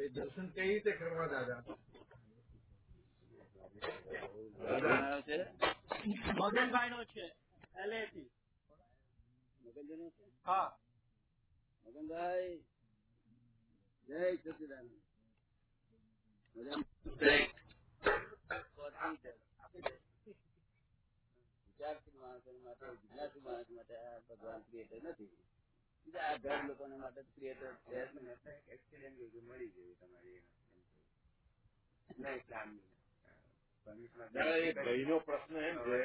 એ દર્શન કઈ રીતે કરવા દાદા? મગનભાઈ નો છે એલએથી મગનભાઈ નો છે? હા. મગનભાઈ જય સચિદાનંદ. માણસો માટે જિજ્ઞાસુ માણસ માટે આ ભગવાન ક્રિએટર નથી. બીજા આ ઘર લોકો માટે ક્રિએટર છે જ. એક્સિડન્ટ મળી ગયું તમારી નહીં પ્લાન દાદા એ ભાઈનો પ્રશ્ન એમ છે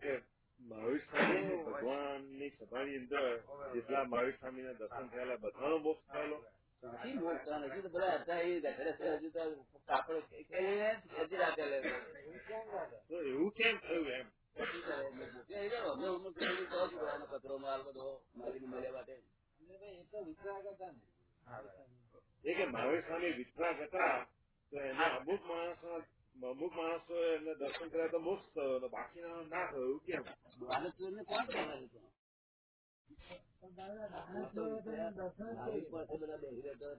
કે મહાવીર સ્વામી ભગવાનની સભાની અંદર જેટલા મહાવીર સ્વામી ના દર્શન થયેલા બધાનો મોક્ષ થયેલો નથી મોકતા નથી તો બધા હતા એ હજુ તો કાપડ હજી રાતે તો એવું કેમ થયું એમ કચરો માલ બધો મારી મળ્યા માટે એ કે મહાવીર સ્વામી વિતરાગ હતા તો એને અમુક માણસો અમુક માણસો એને દર્શન કર્યા તો મોક્ષ થયો અને બાકીના ના થયો એવું કેમ કોણ તો? નાવી પાસે બધા બેસી રહેતા.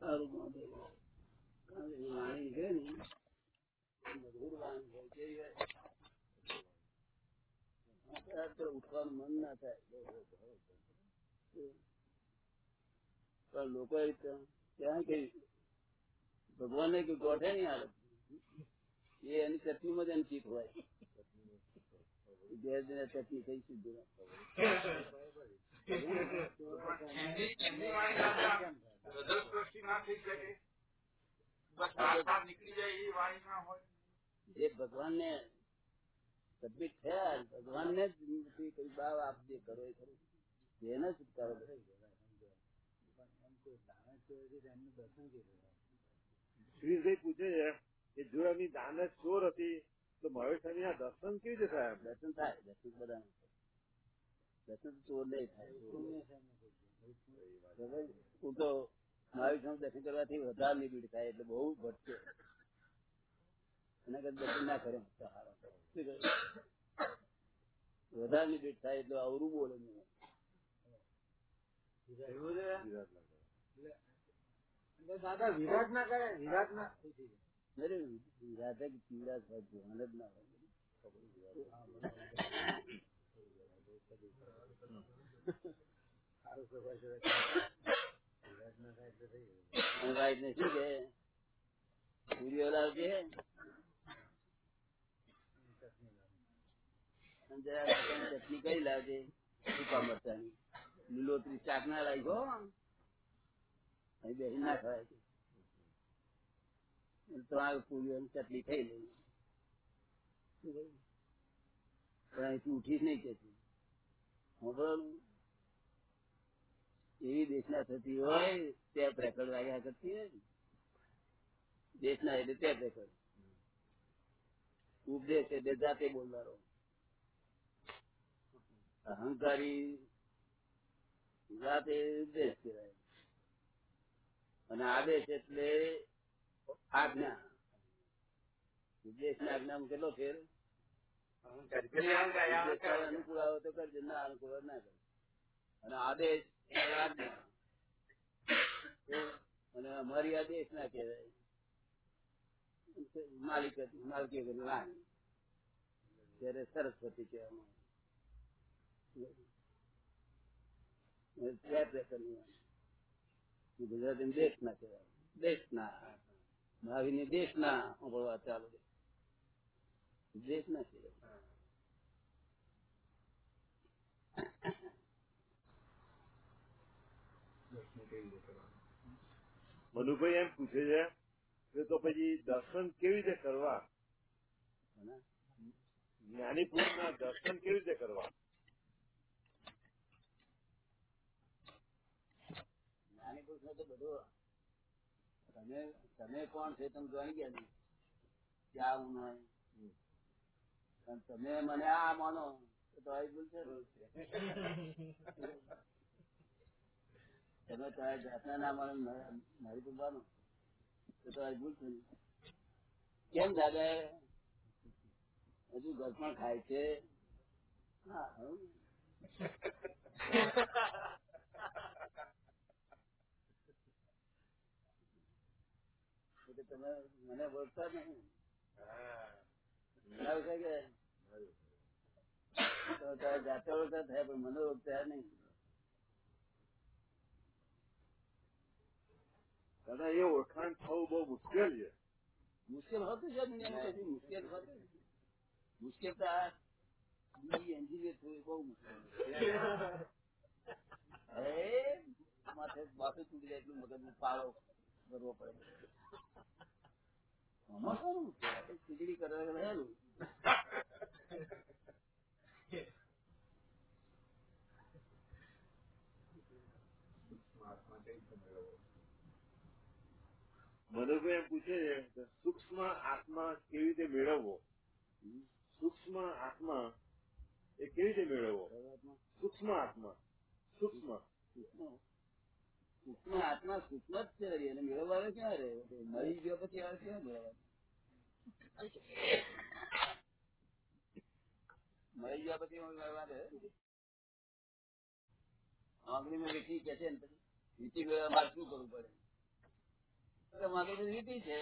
સારું માં બેસી રહે. કારણ કે એ વાણી છે ને, મધુર વાણી છે. કેવી હોય? આપણે તો ઉઠવાનું મન ના થાય પણ લોકો ત્યાં કઈ ભગવાન કઈ ગોઠે નહીં હાલ એ એની ચટણીમાં જ એની ચીત હોય. જે ભગવાન ને સબમિટ થયા ભગવાન ને જ કઈ બાવ આપજે કરો એ ખરું એને છુટકારો કરે શ્રીભાઈ પૂછે છે કે જો એમની દાનત ચોર હતી તો મહાવીર સ્વામી ના દર્શન કેવી રીતે થાય દર્શન થાય દર્શન બધા દર્શન ચોર નહીં થાય. હું તો મહાવીર દર્શન કરવાથી વધારે નિબીડ થાય એટલે બહુ ઘટશે એના કરતા દર્શન ના કરે? વધારે નિબીડ થાય એટલે અવરું બોલે નહીં દાદા વિરાટ ના કઈ લાવજે? સૂકા મરચાની લીલોતરી ચાક ના લાવી એવી દેશના થતી હોય ટેપ રેકર્ડ વાગ્યા કરતી હોય દેશના એટલે ટેપ રેકર્ડ ઉપદેશ એટલે જાતે બોલનારો. અહંકારી જાતે ઉપદેશ કહેવાય. અને આદેશ એટલે આજ્ઞા. ઉપદેશની આજ્ઞામાં કેટલો ફેર? અનુકૂળ આવે તો કરજે ના અનુકૂળ ના કરજે. અને આદેશ આજ્ઞા. અને અમારી આદેશ ના કહેવાય. માલિક માલકી વગર રાણી ત્યારે સરસ્વતી કહેવામાં ગુજરાતી દેશ ના કહેવાય. દેશ ના મહાવીરની દેશ ના સાંભળવા ચાલુ દેશ ના કહેવાય. મનુભાઈ એમ પૂછે છે કે તો પછી દર્શન કેવી રીતે કરવા? જ્ઞાની પુરુષ ના દર્શન કેવી રીતે કરવા? તો બધું તમે તમે કોણ છે તમે જાણી ગયા નહીં. ક્યાં હું તમે મને આ માનો તો તમારી ભૂલ છે તમે તમારી જાતના ના માનો, મારી ભૂલ તો તમારી ભૂલ છે કેમ દાદા હજુ ઘરમાં ખાય છે? હા. હવે તમે મને બોલતા જ નહીં. હા. છે કે જાતે ઓળખતા થયા પણ મને ઓળખતા નહીં. દાદા એ ઓળખાણ થવું બહુ મુશ્કેલ છે. મુશ્કેલ હતું છે દુનિયામાં કશું મુશ્કેલ હતું મુશ્કેલ તો આ એન્જિનિયર થયું એ બહુ મુશ્કેલ હવે માથે બાપે તૂટી જાય એટલું મગજનો પાળો કરવો પડે. ખીચડી કરવા પૂછે છે કે સૂક્ષ્મ આત્મા કેવી રીતે મેળવવો? સૂક્ષ્મ આત્મા એ કેવી રીતે મેળવવો? સૂક્ષ્મ આત્મા. સૂક્ષ્મ. સૂક્ષ્મ આત્મા સૂક્ષ્મ જ છે વળી. એને મેળવવાનો ક્યાં મરી ગયો પછી આવે ક્યાં મેળવવા? મરી ગયા પછી મેળવવા દે? આંગળીમાં વીંટી કે છે ને પછી? મેળવવા મારે શું કરવું પડે? મારે તો વીટી છે.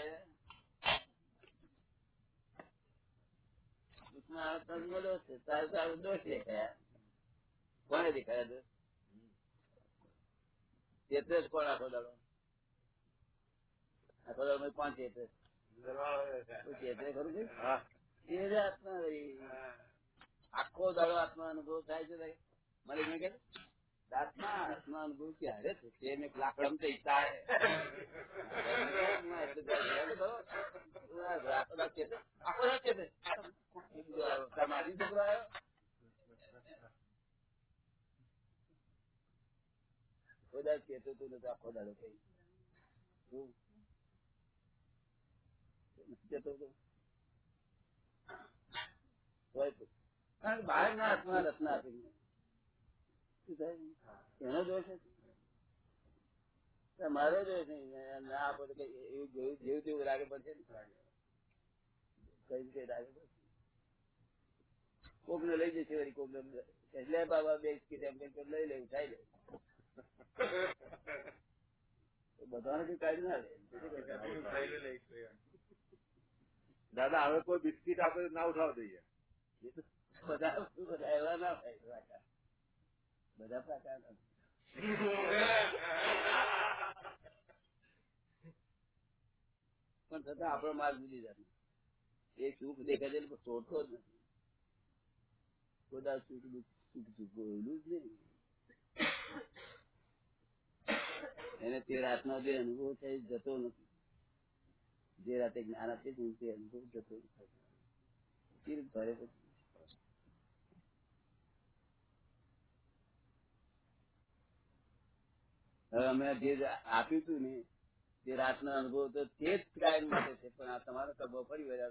સૂક્ષ્મ આત્મા મળ્યો છે. તારે તારું દોષ દેખાયા. કોને દેખાયા દોષ? તેત્રીસ કોણ આખો દાડો? આખો દાડો પાંચ તેત્રીસ. ખરું છે? હા. આત્મા રહી આખો દાડો આત્મા અનુભવ થાય છે મને મેં કે આત્મા આત્મા અનુભવ ક્યારે છે? તે મેં લાકડમ તો ઈચ્છા. આખો માસી છોકરો આવ્યો? કોઈ દાડો કેતો તું નથી આખો દાડો કઈ કેતો તું? કારણ કે બહારના હાથમાં રત્ન આપી. એનો દોષ છે મારો દોષ નહીં ના. આપો તો એવું જેવું જેવું તેવું લાગે પડશે કઈ રીતે લાગે પડશે? કોક ને લઈ જશે વળી કોક ને એટલે બાબા બે કે કંઈક લઈ લે ઉઠાઈ લે. બધાને કઈ કાઢી ના લે. દાદા હવે કોઈ બિસ્કીટ આપે ના ઉઠાવ દઈએ. બધા બધા એવા ના હોય બધા પ્રકાર પણ છતાં આપણો માર્ગ જુદી જાય એ સુખ દેખાય છે છોડતો જ નથી. બધા સુખ દુઃખ સુખ ચૂકવેલું જ નહીં. એને તે રાતનો જે અનુભવ છે જતો નથી. જે રાતે જ્ઞાન આપે છે તે અનુભવ જતો નથી. ભરે પછી. હવે અમે જે આપ્યું હતું ને તે રાતનો અનુભવ તો તે જ કાયમ માટે છે, પણ આ તમારો કરવો ફરી વળ્યા.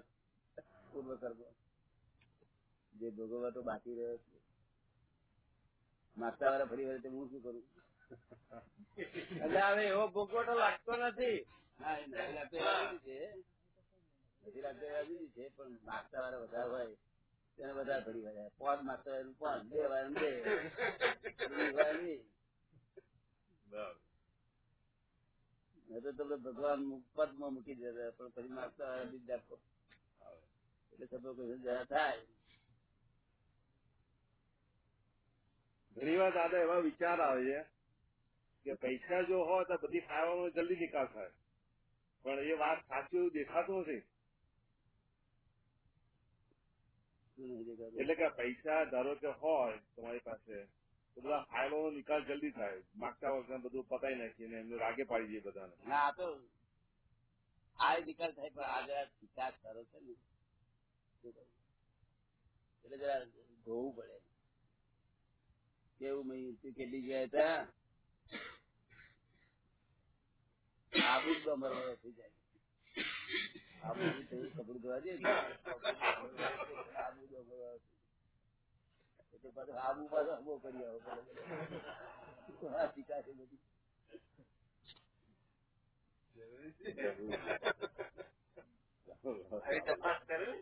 પૂર્વ કરવો. જે ભોગવવા તો બાકી રહ્યો છે. માગતા વાળા ફરી વળે હું શું કરું? એટલે હવે એવો ભોગવટો લાગતો નથી. છે. પણ માગતા વાળા વધારે હોય. તેને વધારે ભરી વળ્યા પોન માગતા હોય પોન બે વાર બે ત્રીસ વાર નહીં. નહીં તો તમને ભગવાન પદમાં મૂકી દેતા પણ ફરી માગતા વાળા બીજ આપો એટલે સભો કહ્યું જરા થાય. ઘણી વાર દાદા એવા વિચાર આવે છે કે પૈસા જો હોય તો બધી ફાયવાનો જલ્દી નિકાલ થાય. પણ એ વાત સાચું દેખાતું નથી? એટલે કે પૈસા ધારો કે હોય તમારી પાસે, તો બધા ફાયલો નિકાલ જલ્દી થાય. માગતા વખતે બધું પતાઈ નાખીને એમને રાગે પાડી દઈએ બધાને. ના, આ તો આ નિકાલ થાય, પણ આ જરા વિકાસ કરો છે ને. એટલે જરા જોવું પડે. કેવું મહી કેટલી ગયા હતા? આબુ જ ગમરવાળો થઈ જાય આબુ થી થોડું કપડું ધોવા દે ને, આબુ ગમરવાળો થઈ જાય. એટલે પાછું આબુ પાછો હબો કરી આવો પડે. આ શીખા છે બધી હવે તપાસ કરું